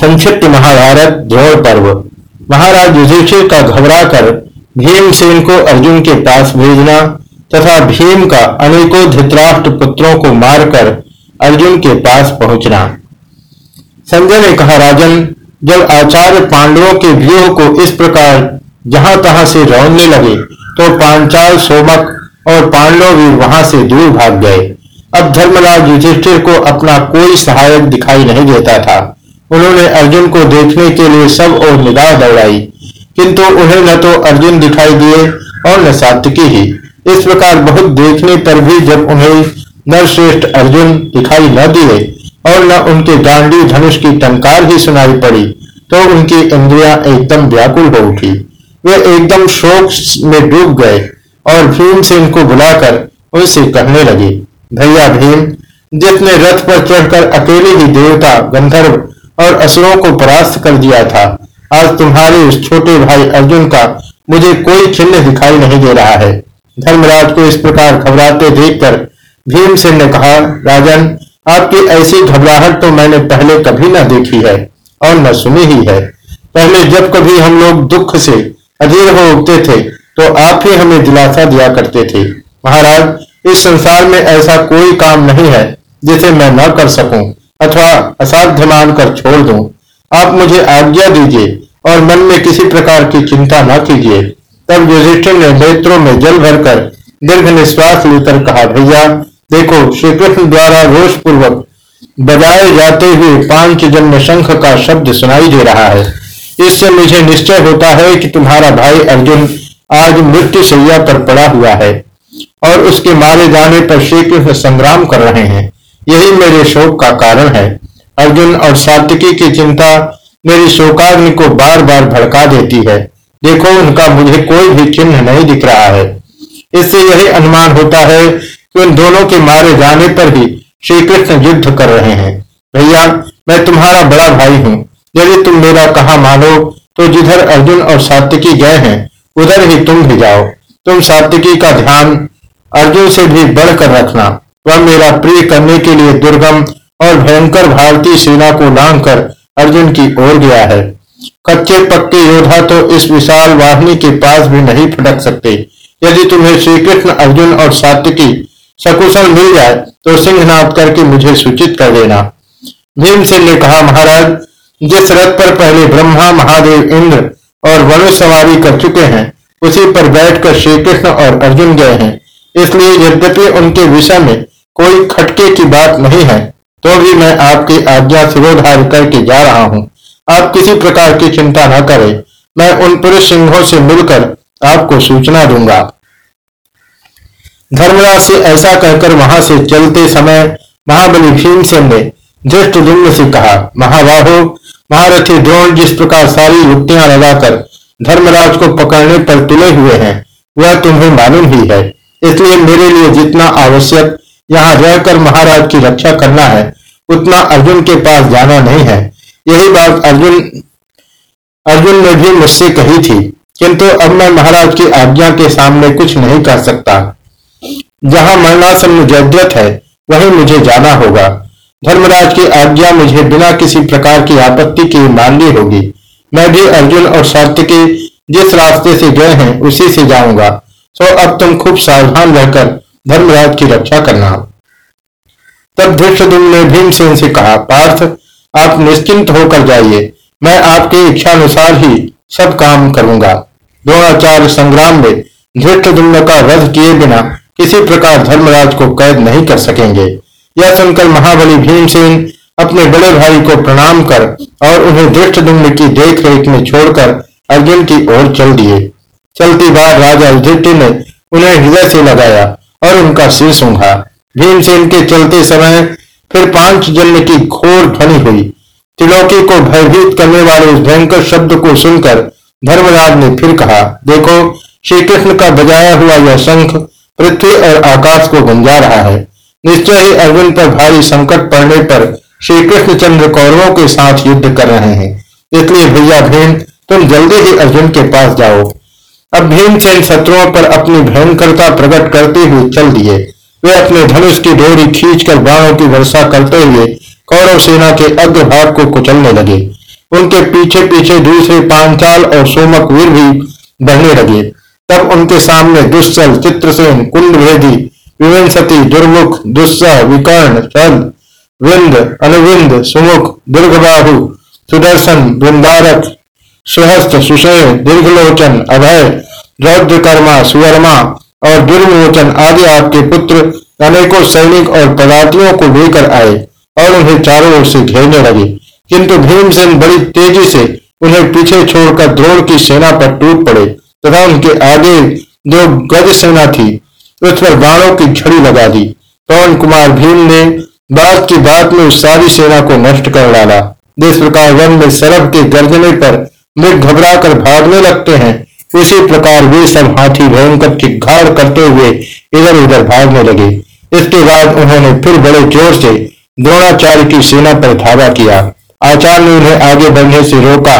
संक्षिप्त महाभारत, द्रोण पर्व। महाराज युधिष्ठिर का घबराकर भीमसेन को अर्जुन के पास भेजना तथा भीम का अनेकों धृतराष्ट्र पुत्रों को मारकर अर्जुन के पास पहुँचना। संजय ने कहा, राजन, जब आचार्य पांडवों के व्यूह को इस प्रकार जहाँ तहां से रौनने लगे तो पांचाल सोमक और पांडव भी वहाँ से दूर भाग गए। अब धर्मराज युधिष्ठिर को अपना कोई सहायक दिखाई नहीं देता था। उन्होंने अर्जुन को देखने के लिए सब और निगाह दौड़ाई, किंतु उन्हें न तो अर्जुन दिखाई दिए और न सात्विकी ही। इस प्रकार बहुत देखने पर भी जब उन्हें नरश्रेष्ठ अर्जुन दिखाई न दिए और न उनके गांडी धनुष की टंकार ही सुनाई पड़ी तो उनकी इंद्रियाँ एकदम व्याकुल हो उठी। वे एकदम शोक में डूब गए और भीम से इनको बुलाकर उनसे कहने लगे, भैया भीम जिसने रथ पर चढ़कर अकेले ही देवता गंधर्व और असुरों को परास्त कर दिया था। आज तुम्हारे उस छोटे भाई अर्जुन का मुझे कोई चिन्ह दिखाई नहीं दे रहा है। धर्मराज को इस प्रकार घबराते देखकर भीमसेन ने कहा, राजन, आपकी ऐसी घबराहट तो मैंने पहले कभी न देखी है और न सुनी ही है। पहले जब कभी हम लोग दुख से अधीर हो उठते थे तो आप ही हमें दिलासा दिया करते थे। महाराज, इस संसार में ऐसा कोई काम नहीं है जिसे मैं न कर सकूँ। अथवा असाध्य मानकर छोड़ दूँ। आप मुझे आज्ञा दीजिए और मन में किसी प्रकार की चिंता न कीजिए। तब युधिष्ठिर ने नेत्रों में जल भरकर दीर्घ निश्वास लेकर कहा, भैया, देखो श्री कृष्ण द्वारा रोष पूर्वक बजाए जाते हुए पाँच जन्म शंख का शब्द सुनाई दे रहा है। इससे मुझे निश्चय होता है कि तुम्हारा भाई अर्जुन आज मृत्यु सैया पर पड़ा हुआ है और उसके मारे जाने पर श्री कृष्ण संग्राम कर रहे हैं। यही मेरे शोक का कारण है। अर्जुन और सात्विकी की चिंता मेरी शोकाग्नि को बार बार भड़का देती है। देखो, उनका मुझे कोई भी चिन्ह नहीं दिख रहा है। इससे यही अनुमान होता है कि उन दोनों के मारे जाने पर ही श्री कृष्ण युद्ध कर रहे हैं। भैया, मैं तुम्हारा बड़ा भाई हूँ। यदि तुम मेरा कहा मानो तो जिधर अर्जुन और सात्विकी गए हैं, उधर ही तुम भी जाओ। तुम सात्विकी का ध्यान अर्जुन से भी बढ़कर रखना। वह मेरा प्रिय करने के लिए दुर्गम और भयंकर भारतीय सेना को लांग कर अर्जुन की ओर गया है। कच्चे पक्के योद्धा तो इस विशाल वाहिनी के पास भी नहीं फटक सकते। यदि तुम्हें श्री कृष्ण अर्जुन और सात्विकी सकुशल मिल जाए तो सिंहनाद करके मुझे सूचित कर देना। भीमसेन ने कहा, महाराज, जिस रथ पर पहले ब्रह्मा, महादेव, इंद्र और वनु सवारी कर चुके हैं, उसी पर बैठकर श्री कृष्ण और अर्जुन गए हैं। इसलिए यद्यपि उनके विषय में कोई खटके की बात नहीं है तो भी मैं आपकी आज्ञा सिरोधार करके जा रहा हूँ। आप किसी प्रकार की चिंता न करें। मैं उन पुरुष सिंहों से मिलकर आपको सूचना दूँगा। धर्मराज से ऐसा कहकर वहाँ से चलते समय महाबली भीमसेन ने धृष्ट से कहा, महाबाहो, महारथी द्रोण जिस प्रकार सारी युक्तियाँ लगाकर धर्मराज को पकड़ने पर तुले हुए हैं, वह तुम्हें मालूम ही है। इसलिए मेरे लिए जितना आवश्यक यहाँ रहकर महाराज की रक्षा करना है, उतना अर्जुन के पास जाना नहीं है। यही बात अर्जुन अर्जुन ने भी मुझसे कही थी, किंतु अब मैं महाराज की आज्ञा के सामने कुछ नहीं कर सकता। जहाँ मरणासन जद्यत है, वहीं मुझे जाना होगा। धर्मराज की आज्ञा मुझे बिना किसी प्रकार की आपत्ति की माननी होगी। मैं भी अर्जुन और सात्यकी जिस रास्ते से गए हैं, उसी से जाऊँगा। तो अब तुम खूब सावधान रहकर धर्मराज की रक्षा करना। तब धृष्टुम ने भीमसेन से कहा, पार्थ, आप निश्चिंत होकर जाइए। मैं आपके इच्छा अनुसार ही सब काम करूँगा। द्रोणाचार्य संग्राम में धृष्टुम्न का वध किए बिना किसी प्रकार धर्मराज को कैद नहीं कर सकेंगे। यह सुनकर महाबली भीमसेन अपने बड़े भाई को प्रणाम कर और उन्हें धृष्टुम्न की देख रेख में छोड़कर अर्जुन की ओर चल दिए। चलती बार राजा युधिष्ठिर ने उन्हें हृदय से लगाया। और उनका सिर सूंघा भीमसेन के चलते समय फिर पाँच जन्म की घोर ध्वनि हुई। त्रिलोकी को भयभीत करने वाले उस भयंकर शब्द को सुनकर धर्मराज ने फिर कहा, देखो श्री कृष्ण का बजाया हुआ यह शंख पृथ्वी और आकाश को गुंजा रहा है। निश्चय ही अर्जुन पर भारी संकट पड़ने पर श्री कृष्ण चंद्र कौरवों के साथ युद्ध कर रहे हैं। इसलिए भैया भीम तुम जल्दी ही अर्जुन के पास जाओ। अब भीमसेन शत्रुओं पर अपनी भयंकरता प्रकट करते हुए चल दिए। वे अपने धनुष की डोरी खींचकर बाणों की वर्षा करते हुए कौरव सेना के अग्रभाग को कुचलने लगे। उनके पीछे पीछे दूसरे पांचाल और सोमक वीर भी बढ़ने लगे। तब उनके सामने दुस्सल चित्रसेन कुंड भेदी विवंशति दुर्मुख, दुस्सह, विकर्ण, चल विंद अनुविंद सुमुख, दुर्गबाहु, सुदर्शन, वृंदारक सुहस्त सुषय दीर्घलोचन, अभय, रौद्रकर्मा, सुवर्मा और दुर्मोचन आदि आपके पुत्र अनेकों सैनिक और पदार्थियों को लेकर आए और उन्हें चारों ओर से घेरने लगे। किंतु भीमसेन बड़ी तेज़ी से उन्हें पीछे छोड़कर द्रोण की सेना पर टूट पड़े तथा उनके आगे जो गज सेना थी, उस पर बाणों की झड़ी लगा दी। पवन कुमार भीम ने बात की बात में उस सारी सेना को नष्ट कर डाला। जिस प्रकार वन में सरभ के गर्जने पर मृग घबरा कर भागने लगते हैं। उसी प्रकार वे सब हाथी भयंकर चिघाड़ करते हुए इधर उधर भागने लगे। इसके बाद उन्होंने फिर बड़े ज़ोर से द्रोणाचार्य की सेना पर धावा किया। आचार्य ने उन्हें आगे बढ़ने से रोका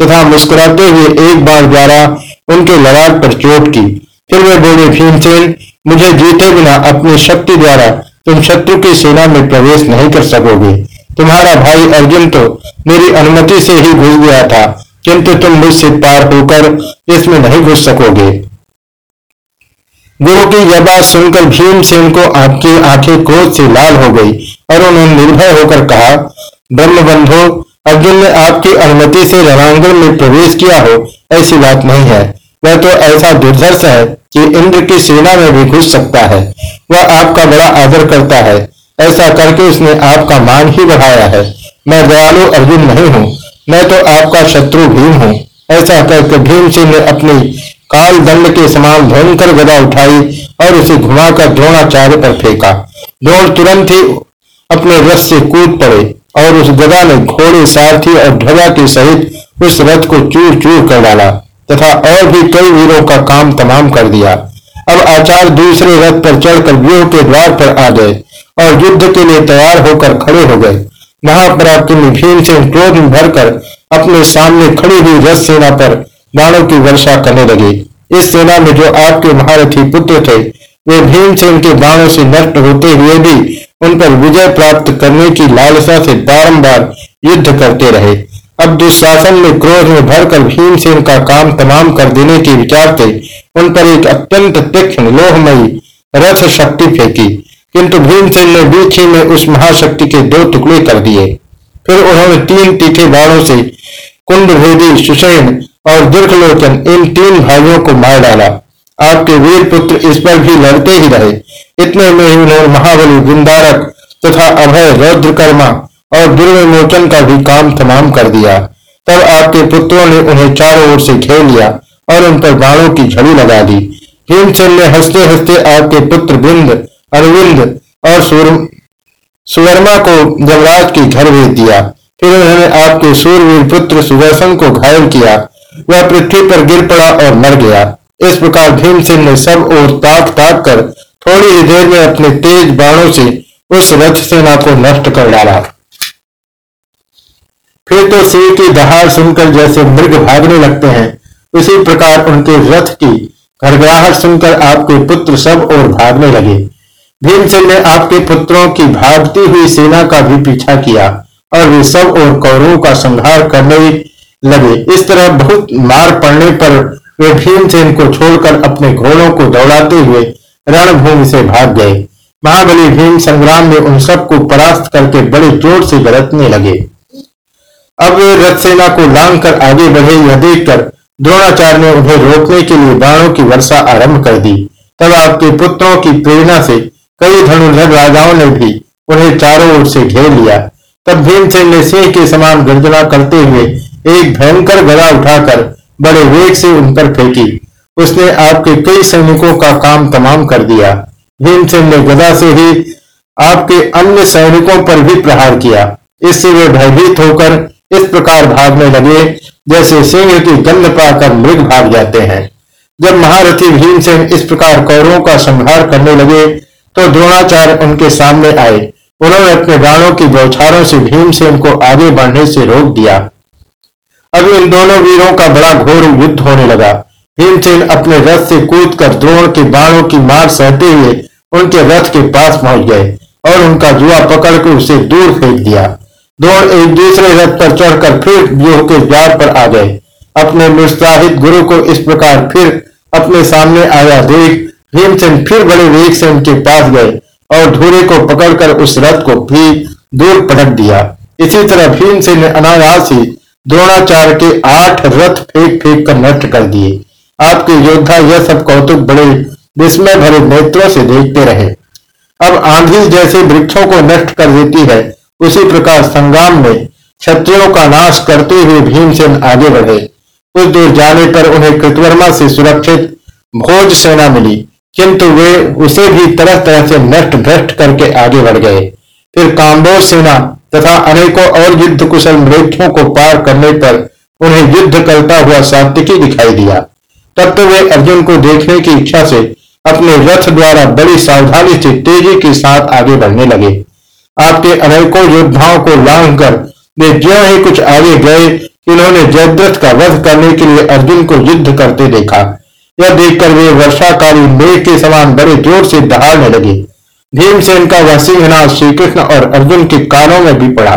तथा मुस्कुराते हुए एक बार द्वारा उनके लड़ाक पर चोट की। फिर वे बोले, भीमसेन, मुझे जीते बिना अपनी शक्ति द्वारा तुम शत्रु की सेना में प्रवेश नहीं कर सकोगे। तुम्हारा भाई अर्जुन तो मेरी अनुमति से ही घुस गया था। किंतु तुम मुझसे पार होकर इसमें नहीं घुस सकोगे। गुरु की यह बात सुनकर भीमसेन को आपकी आँखें क्रोध से लाल हो गई और उन्होंने निर्भय होकर कहा ब्रह्म बंधु अर्जुन ने आपकी अनुमति से रणांगण में प्रवेश किया हो, ऐसी बात नहीं है। वह तो ऐसा दुर्धर्ष है कि इंद्र की सेना में भी घुस सकता है। वह आपका बड़ा आदर करता है। ऐसा करके उसने आपका मान ही बढ़ाया है। मैं दयालु अर्जुन नहीं हूँ। मैं तो आपका शत्रु भीम हूँ। ऐसा भीम सिंह ने अपनी काल दंड के समान भयंकर गदा उठाई और उसे घुमाकर द्रोणाचार्य पर फेंका। द्रोण तुरंत ही अपने रथ से कूद पड़े और उस गदा ने घोड़े, सारथी और ध्वजा के सहित उस रथ को चूर चूर कर डाला तथा और भी कई वीरों का काम तमाम कर दिया। अब आचार्य दूसरे रथ पर चढ़कर व्यूह के द्वार पर आ गए और युद्ध के लिए तैयार होकर खड़े हो गए। महापराक्रमी भीम से क्रोध में भरकर अपने सामने खड़ी हुई रथ सेना पर बाणों की वर्षा करने लगे। इस सेना में जो आपके महारथी पुत्र थे, वे भीमसेन के बाणों से नष्ट होते हुए भी उन पर विजय प्राप्त करने की लालसा से बारंबार युद्ध करते रहे। अब दुशासन में क्रोध में भरकर भीमसेन का काम तमाम कर देने के विचार से उन पर एक अत्यंत तीक्ष्ण, लोहमयी रथ शक्ति फेंकी। किंतु भीमसेन ने बीच ही में उस महाशक्ति के दो टुकड़े कर दिए। फिर उन्होंने तीन तीखे बाणों से कुंड भेदी सुषैन और दीर्घलोचन इन तीन भाइयों को मार डाला। आपके वीर पुत्र इस पर भी लड़ते ही रहे। इतने में ही उन्होंने महाबली वृंदारक तथा अभय, रौद्रकर्मा और दुर्विमोचन का भी काम तमाम कर दिया। तब आपके पुत्रों ने उन्हें चारों ओर से घेर लिया और उन पर बाणों की झड़ी लगा दी। भीमसेन ने हँसते हँसते आपके पुत्र बिंद अरविंद और सुवर्मा को जमराज के घर भेज दिया। फिर उन्होंने आपके सूरवीर पुत्र सुदर्शन को घायल किया। वह पृथ्वी पर गिर पड़ा और मर गया। इस प्रकार भीमसेन ने सब ओर ताक ताक कर थोड़ी ही देर में अपने तेज बाणों से उस रथ सेना को नष्ट कर डाला। फिर तो सिंह की दहाड़ सुनकर जैसे मृग भागने लगते हैं, उसी प्रकार उनके रथ की घरघराहट सुनकर आपके पुत्र सब और भागने लगे। भीमसेन ने आपके पुत्रों की भागती हुई सेना का भी पीछा किया और वे सब और कौरवों का संहार करने लगे। इस तरह बहुत मार पड़ने पर वे भीमसेन को छोड़कर अपने घोड़ों को दौड़ाते हुए रणभूमि से भाग गए। महाबली भीम संग्राम में उन सबको परास्त करके बड़े ज़ोर से गरजने लगे। अब वे रथ सेना को लांग कर आगे बढ़े। यह देखकर द्रोणाचार्य ने उन्हें रोकने के लिए बाणों की वर्षा आरंभ कर दी। तब आपके पुत्रों की प्रेरणा से कई धनुर्धर राजाओं ने भी उन्हें चारों ओर से घेर लिया। तब भीमसेन ने सिंह के समान गर्जना करते हुए एक भयंकर गदा उठाकर बड़े वेग से उन पर फेंकी। उसने आपके कई सैनिकों का काम तमाम कर दिया। भीमसेन ने गदा से ही आपके अन्य सैनिकों पर भी प्रहार किया। इससे वे भयभीत होकर इस प्रकार भागने लगे, जैसे सिंह की गंध पाकर मृग भाग जाते हैं। जब महारथी भीमसेन इस प्रकार कौरवों का संहार करने लगे तो द्रोणाचार्य उनके सामने आए। उन्होंने अपने बाणों की बौछारों से भीमसेन को आगे बढ़ने से रोक दिया। अब इन दोनों वीरों का बड़ा घोर युद्ध होने लगा। भीमसेन अपने रथ से कूदकर द्रोण के बाणों की मार सहते हुए उनके रथ के पास पहुँच गए और उनका जुआ पकड़ पकड़कर उसे दूर फेंक दिया। द्रोण एक दूसरे रथ पर चढ़कर फिर व्यूह के द्वार पर आ गए। अपने निरुत्साहित गुरु को इस प्रकार फिर अपने सामने आया देख भीमसेन फिर बड़े वेग से उनके पास गए और धूरे को पकड़कर उस रथ को भी दूर पटक दिया। इसी तरह भीमसेन ने अनायास ही द्रोणाचार्य के आठ रथ फेंक फेंक कर नष्ट कर दिए। आपके योद्धा यह सब कौतुक बड़े विस्मय भरे नेत्रों से देखते रहे। अब आंधी जैसे वृक्षों को नष्ट कर देती है, उसी प्रकार संग्राम में क्षत्रियों का नाश करते हुए भीमसेन आगे बढ़े। कुछ दूर जाने पर उन्हें कृतवर्मा से सुरक्षित भोज सेना मिली। किंतु वे उसे भी तरह तरह से नष्ट भ्रष्ट करके आगे बढ़ गए। फिर काम्बोज सेना तथा अनेकों और युद्ध कुशल मृत्यों को पार करने पर उन्हें युद्ध करता हुआ सात्विकी दिखाई दिया। तब तो वे अर्जुन को देखने की इच्छा से अपने रथ द्वारा बड़ी सावधानी से तेज़ी के साथ आगे बढ़ने लगे। आपके अनेकों योद्धाओं को लांग कर वे ज्यो ही कुछ आगे गए उन्होंने जयद्रथ का वध करने के लिए अर्जुन को युद्ध करते देखा। यह देखकर वे वर्षाकाली मेघ के समान बड़े ज़ोर से दहाड़ने लगे। भीमसेन का वह सिंहनाथ श्री कृष्ण और अर्जुन के कानों में भी पड़ा।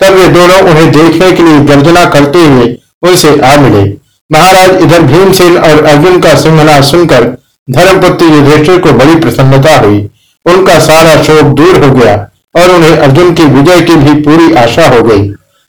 तब वे दोनों उन्हें देखने के लिए गर्जना करते हुए उनसे आ मिले। महाराज, इधर भीमसेन और अर्जुन का सिंहनाथ सुनकर धर्मपति युधिष्ठिर को बड़ी प्रसन्नता हुई। उनका सारा शोक दूर हो गया और उन्हें अर्जुन की विजय की भी पूरी आशा हो गई।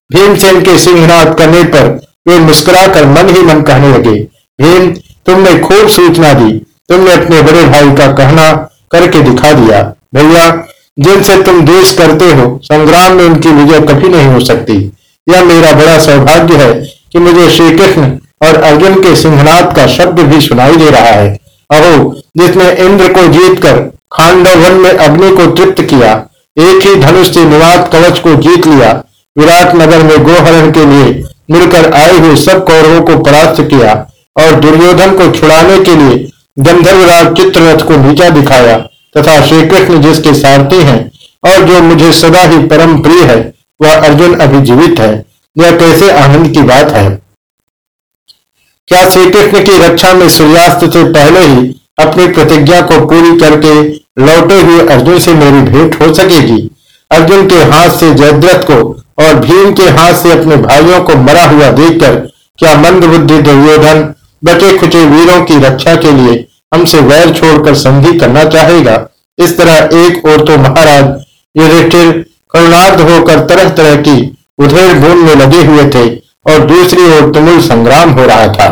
भीमसेन के सिंहनाथ करने पर वे मुस्कुराकर मन ही मन कहने लगे, भीम तुमने खूब सूचना दी। तुमने अपने बड़े भाई का कहना करके दिखा दिया। भैया, जिनसे तुम देश करते हो, संग्राम में उनकी विजय कभी नहीं हो सकती। यह मेरा बड़ा सौभाग्य है कि मुझे श्री कृष्ण और अर्जुन के सिंहनाथ का शब्द भी सुनाई दे रहा है। अहो, जिसने इंद्र को जीतकर खांडवन में अग्नि को तृप्त किया, एक ही धनुष से निवात कवच को जीत लिया, विराट नगर में गोहरण के लिए मिलकर आए हुए सब कौरवों को परास्त किया और दुर्योधन को छुड़ाने के लिए गंधर्वराज चित्ररथ को नीचा दिखाया, तथा श्री कृष्ण जिसके सारथी हैं और जो मुझे सदा ही परम प्रिय है, वह अर्जुन अभी जीवित है। यह कैसे आनंद की बात है? क्या श्री कृष्ण की रक्षा में सूर्यास्त से पहले ही अपनी प्रतिज्ञा को पूरी करके लौटे हुए अर्जुन से मेरी भेंट हो सकेगी? अर्जुन के हाथ से जयद्रथ को और भीम के हाथ से अपने भाइयों को मरा हुआ देखकर क्या मंद बुद्धि दुर्योधन बचे खुचे वीरों की रक्षा के लिए हमसे वैर छोड़कर संधि करना चाहेगा। इस तरह एक और तो महाराज युधिष्ठिर करुणार्थ होकर तरह तरह की उधेड़ बूंद में लगे हुए थे और दूसरी ओर तुमुल संग्राम हो रहा था।